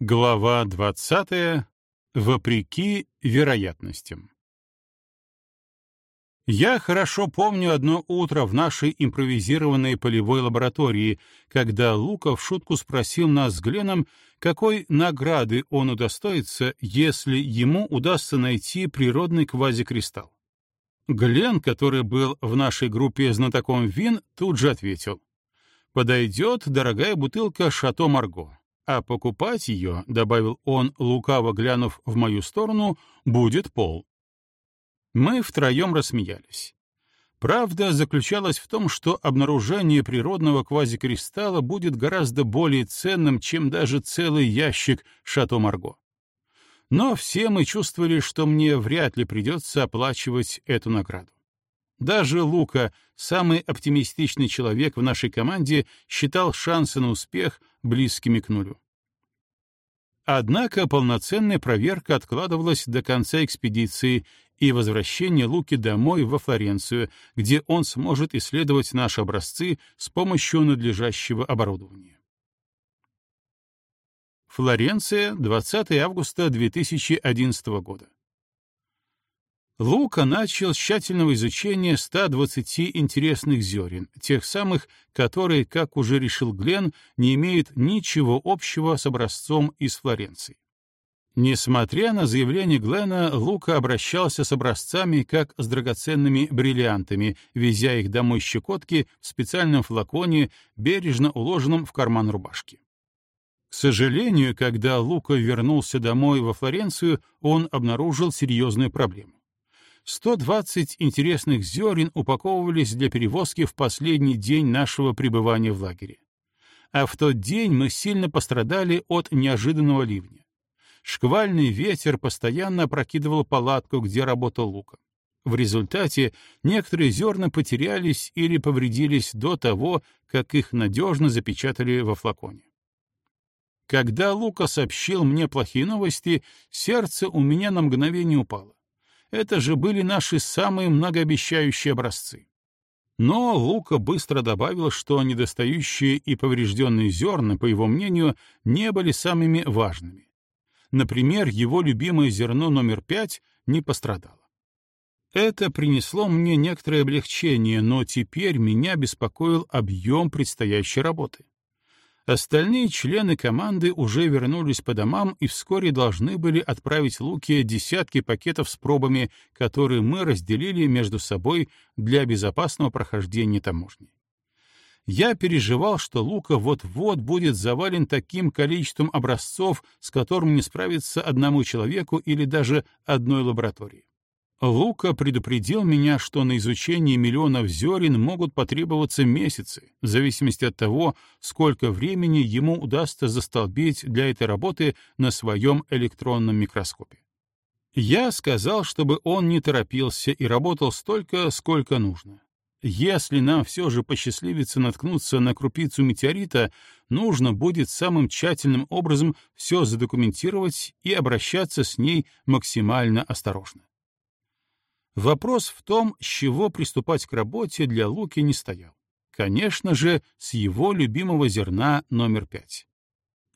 Глава 20. Вопреки вероятностям. Я хорошо помню одно утро в нашей импровизированной полевой лаборатории, когда Лука в шутку спросил нас с Гленом, какой награды он удостоится, если ему удастся найти природный квазикристалл. Глен, который был в нашей группе знатоком вин, тут же ответил. «Подойдет дорогая бутылка «Шато Марго», а покупать ее, — добавил он, лукаво глянув в мою сторону, — будет пол. Мы втроем рассмеялись. Правда заключалась в том, что обнаружение природного квазикристалла будет гораздо более ценным, чем даже целый ящик «Шато Марго». Но все мы чувствовали, что мне вряд ли придется оплачивать эту награду. Даже Лука, самый оптимистичный человек в нашей команде, считал шансы на успех близкими к нулю. Однако полноценная проверка откладывалась до конца экспедиции и возвращения Луки домой во Флоренцию, где он сможет исследовать наши образцы с помощью надлежащего оборудования. Флоренция, 20 августа 2011 года. Лука начал тщательного изучения 120 интересных зерен, тех самых, которые, как уже решил Глен, не имеют ничего общего с образцом из Флоренции. Несмотря на заявление Глена, Лука обращался с образцами как с драгоценными бриллиантами, везя их домой щекотки в специальном флаконе, бережно уложенном в карман рубашки. К сожалению, когда Лука вернулся домой во Флоренцию, он обнаружил серьезную проблему. 120 интересных зерен упаковывались для перевозки в последний день нашего пребывания в лагере. А в тот день мы сильно пострадали от неожиданного ливня. Шквальный ветер постоянно опрокидывал палатку, где работал Лука. В результате некоторые зерна потерялись или повредились до того, как их надежно запечатали во флаконе. Когда Лука сообщил мне плохие новости, сердце у меня на мгновение упало. Это же были наши самые многообещающие образцы. Но Лука быстро добавил, что недостающие и поврежденные зерна, по его мнению, не были самыми важными. Например, его любимое зерно номер пять не пострадало. Это принесло мне некоторое облегчение, но теперь меня беспокоил объем предстоящей работы. Остальные члены команды уже вернулись по домам и вскоре должны были отправить Луке десятки пакетов с пробами, которые мы разделили между собой для безопасного прохождения таможни. Я переживал, что Лука вот-вот будет завален таким количеством образцов, с которым не справится одному человеку или даже одной лаборатории. Лука предупредил меня, что на изучение миллионов зерен могут потребоваться месяцы, в зависимости от того, сколько времени ему удастся застолбить для этой работы на своем электронном микроскопе. Я сказал, чтобы он не торопился и работал столько, сколько нужно. Если нам все же посчастливится наткнуться на крупицу метеорита, нужно будет самым тщательным образом все задокументировать и обращаться с ней максимально осторожно. Вопрос в том, с чего приступать к работе для Луки не стоял. Конечно же, с его любимого зерна номер пять.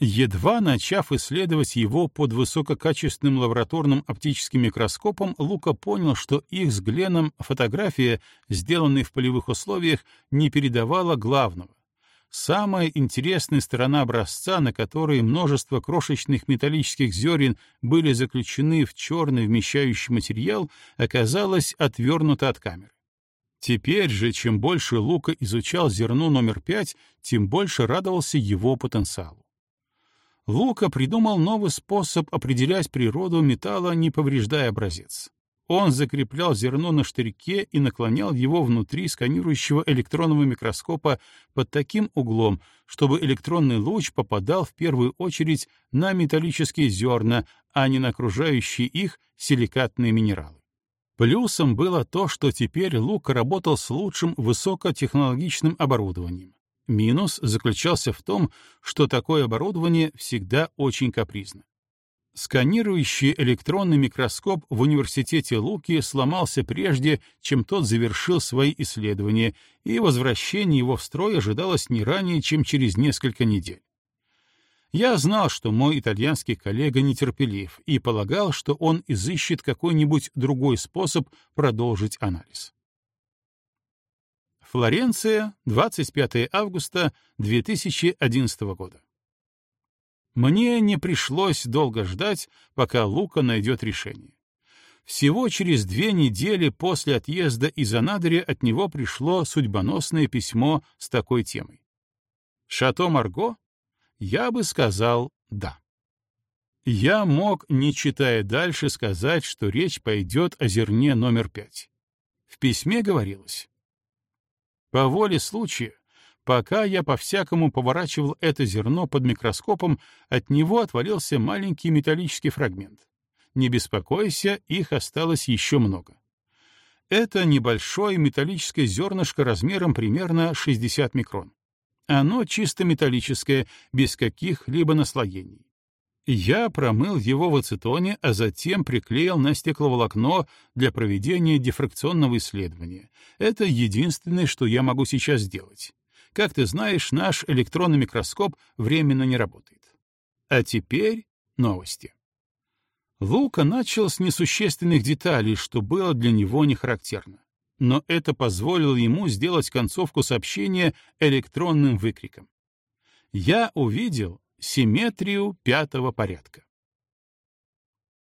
Едва начав исследовать его под высококачественным лабораторным оптическим микроскопом, Лука понял, что их с Гленом фотография, сделанная в полевых условиях, не передавала главного Самая интересная сторона образца, на которой множество крошечных металлических зерен были заключены в черный вмещающий материал, оказалась отвернута от камеры. Теперь же, чем больше Лука изучал зерно номер пять, тем больше радовался его потенциалу. Лука придумал новый способ определять природу металла, не повреждая образец. Он закреплял зерно на штырьке и наклонял его внутри сканирующего электронного микроскопа под таким углом, чтобы электронный луч попадал в первую очередь на металлические зерна, а не на окружающие их силикатные минералы. Плюсом было то, что теперь Лук работал с лучшим высокотехнологичным оборудованием. Минус заключался в том, что такое оборудование всегда очень капризно. Сканирующий электронный микроскоп в университете Луки сломался прежде, чем тот завершил свои исследования, и возвращение его в строй ожидалось не ранее, чем через несколько недель. Я знал, что мой итальянский коллега нетерпелив и полагал, что он изыщет какой-нибудь другой способ продолжить анализ. Флоренция, 25 августа 2011 года. Мне не пришлось долго ждать, пока Лука найдет решение. Всего через две недели после отъезда из Анадыря от него пришло судьбоносное письмо с такой темой. «Шато Марго?» Я бы сказал «да». Я мог, не читая дальше, сказать, что речь пойдет о зерне номер пять. В письме говорилось. По воле случая, пока я по-всякому поворачивал это зерно под микроскопом, от него отвалился маленький металлический фрагмент. Не беспокойся, их осталось еще много. Это небольшое металлическое зернышко размером примерно 60 микрон. Оно чисто металлическое, без каких-либо наслоений. Я промыл его в ацетоне, а затем приклеил на стекловолокно для проведения дифракционного исследования. Это единственное, что я могу сейчас сделать. Как ты знаешь, наш электронный микроскоп временно не работает. А теперь новости. Лука начал с несущественных деталей, что было для него не характерно. Но это позволило ему сделать концовку сообщения электронным выкриком. Я увидел симметрию пятого порядка.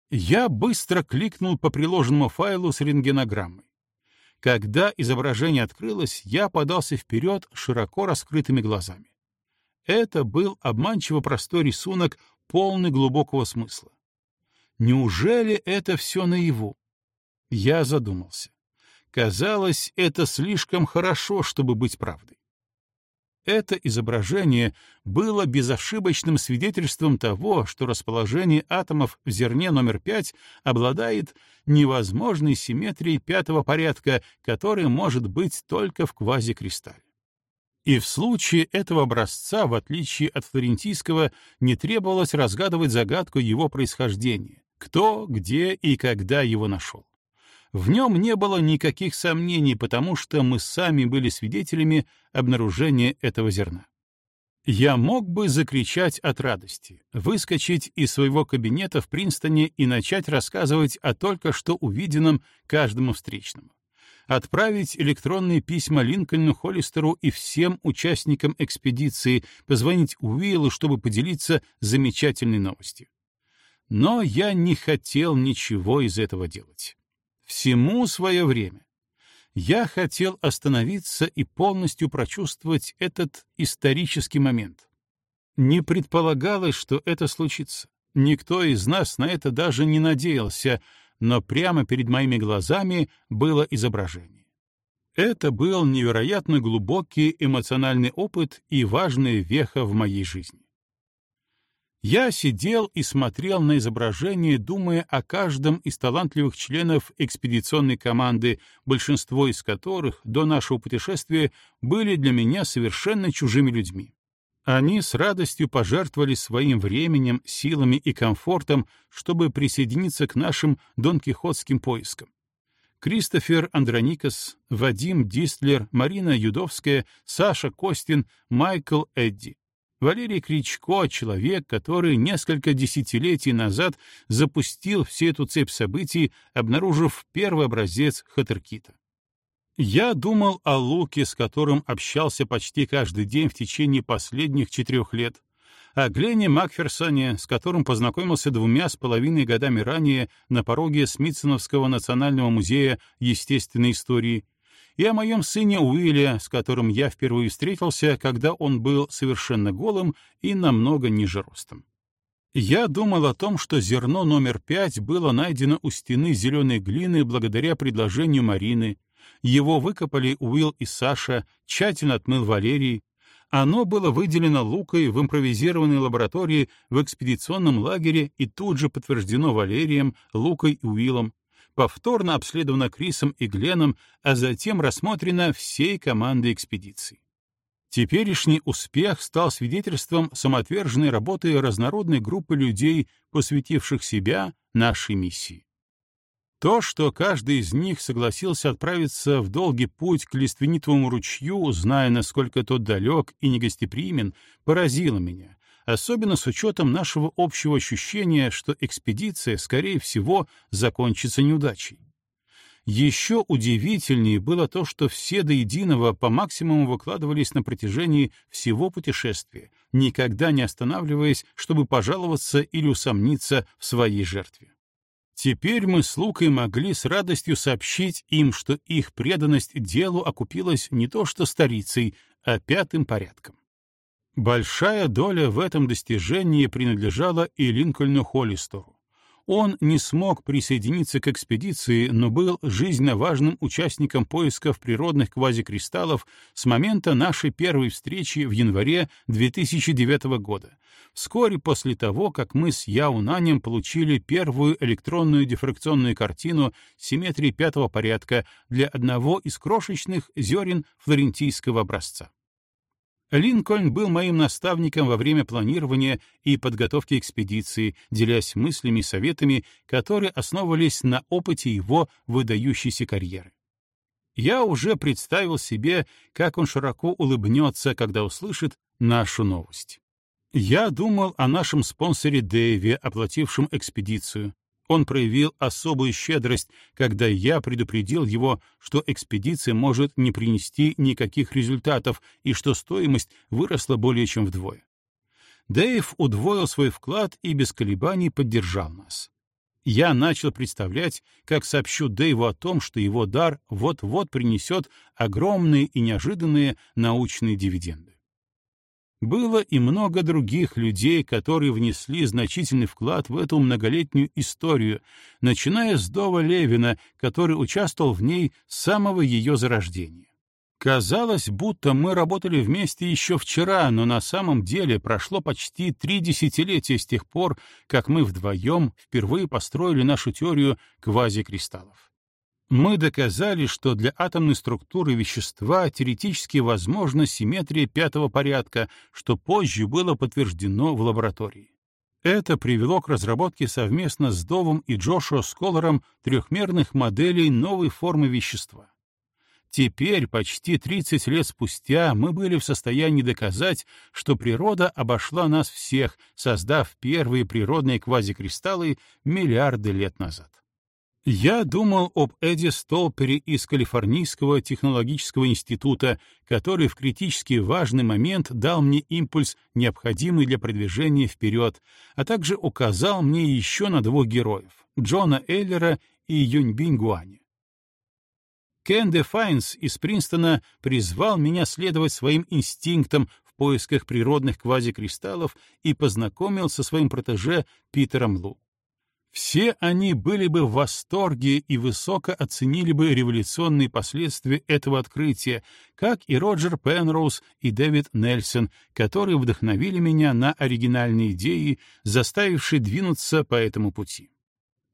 Я быстро кликнул по приложенному файлу с рентгенограммой. Когда изображение открылось, я подался вперед широко раскрытыми глазами. Это был обманчиво простой рисунок, полный глубокого смысла. Неужели это все наяву? Я задумался. Казалось, это слишком хорошо, чтобы быть правдой. Это изображение было безошибочным свидетельством того, что расположение атомов в зерне номер 5 обладает невозможной симметрией пятого порядка, которая может быть только в квазикристалле. И в случае этого образца, в отличие от флорентийского, не требовалось разгадывать загадку его происхождения, кто, где и когда его нашел. В нем не было никаких сомнений, потому что мы сами были свидетелями обнаружения этого зерна. Я мог бы закричать от радости, выскочить из своего кабинета в Принстоне и начать рассказывать о только что увиденном каждому встречному. Отправить электронные письма Линкольну Холлистеру и всем участникам экспедиции, позвонить Уиллу, чтобы поделиться замечательной новостью. Но я не хотел ничего из этого делать. Всему свое время. Я хотел остановиться и полностью прочувствовать этот исторический момент. Не предполагалось, что это случится. Никто из нас на это даже не надеялся, но прямо перед моими глазами было изображение. Это был невероятно глубокий эмоциональный опыт и важная веха в моей жизни. Я сидел и смотрел на изображение, думая о каждом из талантливых членов экспедиционной команды, большинство из которых до нашего путешествия были для меня совершенно чужими людьми. Они с радостью пожертвовали своим временем, силами и комфортом, чтобы присоединиться к нашим донкихотским поискам. Кристофер Андроникас, Вадим Дистлер, Марина Юдовская, Саша Костин, Майкл Эдди. Валерий Кричко — человек, который несколько десятилетий назад запустил всю эту цепь событий, обнаружив первый образец Хаттеркита. Я думал о Луке, с которым общался почти каждый день в течение последних четырех лет, о Гленне Макферсоне, с которым познакомился двумя с половиной годами ранее на пороге Смитсоновского национального музея естественной истории, и о моем сыне Уилле, с которым я впервые встретился, когда он был совершенно голым и намного ниже ростом. Я думал о том, что зерно номер пять было найдено у стены зеленой глины благодаря предложению Марины. Его выкопали Уилл и Саша, тщательно отмыл Валерий. Оно было выделено Лукой в импровизированной лаборатории в экспедиционном лагере и тут же подтверждено Валерием, Лукой и Уиллом, повторно обследована Крисом и Гленом, а затем рассмотрена всей командой экспедиции. Теперешний успех стал свидетельством самоотверженной работы разнородной группы людей, посвятивших себя нашей миссии. То, что каждый из них согласился отправиться в долгий путь к лиственнитовому ручью, зная, насколько тот далек и негостеприимен, поразило меня, особенно с учетом нашего общего ощущения, что экспедиция, скорее всего, закончится неудачей. Еще удивительнее было то, что все до единого по максимуму выкладывались на протяжении всего путешествия, никогда не останавливаясь, чтобы пожаловаться или усомниться в своей жертве. Теперь мы с Лукой могли с радостью сообщить им, что их преданность делу окупилась не то что старицей, а пятым порядком. Большая доля в этом достижении принадлежала и Линкольну Холлистору. Он не смог присоединиться к экспедиции, но был жизненно важным участником поисков природных квазикристаллов с момента нашей первой встречи в январе 2009 года, вскоре после того, как мы с Яунанем получили первую электронную дифракционную картину симметрии пятого порядка для одного из крошечных зерен флорентийского образца. Линкольн был моим наставником во время планирования и подготовки экспедиции, делясь мыслями и советами, которые основывались на опыте его выдающейся карьеры. Я уже представил себе, как он широко улыбнется, когда услышит нашу новость. Я думал о нашем спонсоре Дэйве, оплатившем экспедицию, он проявил особую щедрость, когда я предупредил его, что экспедиция может не принести никаких результатов и что стоимость выросла более чем вдвое. Дэйв удвоил свой вклад и без колебаний поддержал нас. Я начал представлять, как сообщу Дэйву о том, что его дар вот-вот принесет огромные и неожиданные научные дивиденды. Было и много других людей, которые внесли значительный вклад в эту многолетнюю историю, начиная с Дова Левина, который участвовал в ней с самого ее зарождения. Казалось, будто мы работали вместе еще вчера, но на самом деле прошло почти три десятилетия с тех пор, как мы вдвоем впервые построили нашу теорию квазикристаллов. Мы доказали, что для атомной структуры вещества теоретически возможна симметрия пятого порядка, что позже было подтверждено в лаборатории. Это привело к разработке совместно с Довом и Джошуа Сколором трехмерных моделей новой формы вещества. Теперь, почти 30 лет спустя, мы были в состоянии доказать, что природа обошла нас всех, создав первые природные квазикристаллы миллиарды лет назад. Я думал об Эдди Столпере из Калифорнийского технологического института, который в критически важный момент дал мне импульс, необходимый для продвижения вперед, а также указал мне еще на двух героев — Джона Эйлера и Юньбинь Гуаня. Кен де Файнс из Принстона призвал меня следовать своим инстинктам в поисках природных квазикристаллов и познакомил со своим протеже Питером Лу. Все они были бы в восторге и высоко оценили бы революционные последствия этого открытия, как и Роджер Пенроуз и Дэвид Нельсон, которые вдохновили меня на оригинальные идеи, заставившие двинуться по этому пути.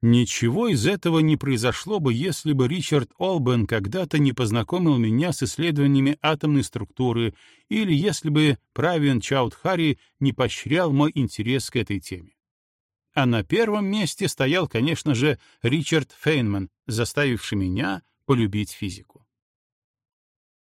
Ничего из этого не произошло бы, если бы Ричард Олбен когда-то не познакомил меня с исследованиями атомной структуры или если бы Правиан Чаудхари не поощрял мой интерес к этой теме. А на первом месте стоял, конечно же, Ричард Фейнман, заставивший меня полюбить физику.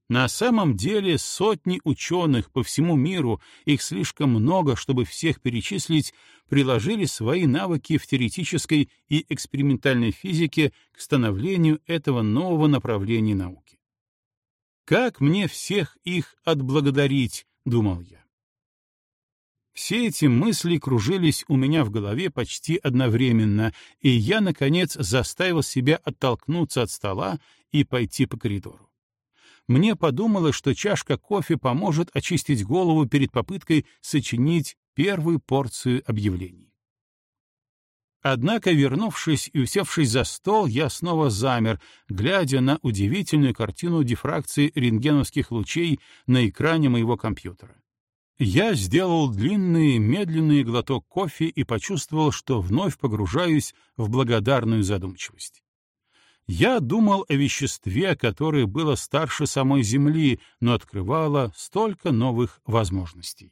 На самом деле сотни ученых по всему миру, их слишком много, чтобы всех перечислить, приложили свои навыки в теоретической и экспериментальной физике к становлению этого нового направления науки. «Как мне всех их отблагодарить?» — думал я. Все эти мысли кружились у меня в голове почти одновременно, и я, наконец, заставил себя оттолкнуться от стола и пойти по коридору. Мне подумалось, что чашка кофе поможет очистить голову перед попыткой сочинить первую порцию объявлений. Однако, вернувшись и усевшись за стол, я снова замер, глядя на удивительную картину дифракции рентгеновских лучей на экране моего компьютера. Я сделал длинный, медленный глоток кофе и почувствовал, что вновь погружаюсь в благодарную задумчивость. Я думал о веществе, которое было старше самой Земли, но открывало столько новых возможностей.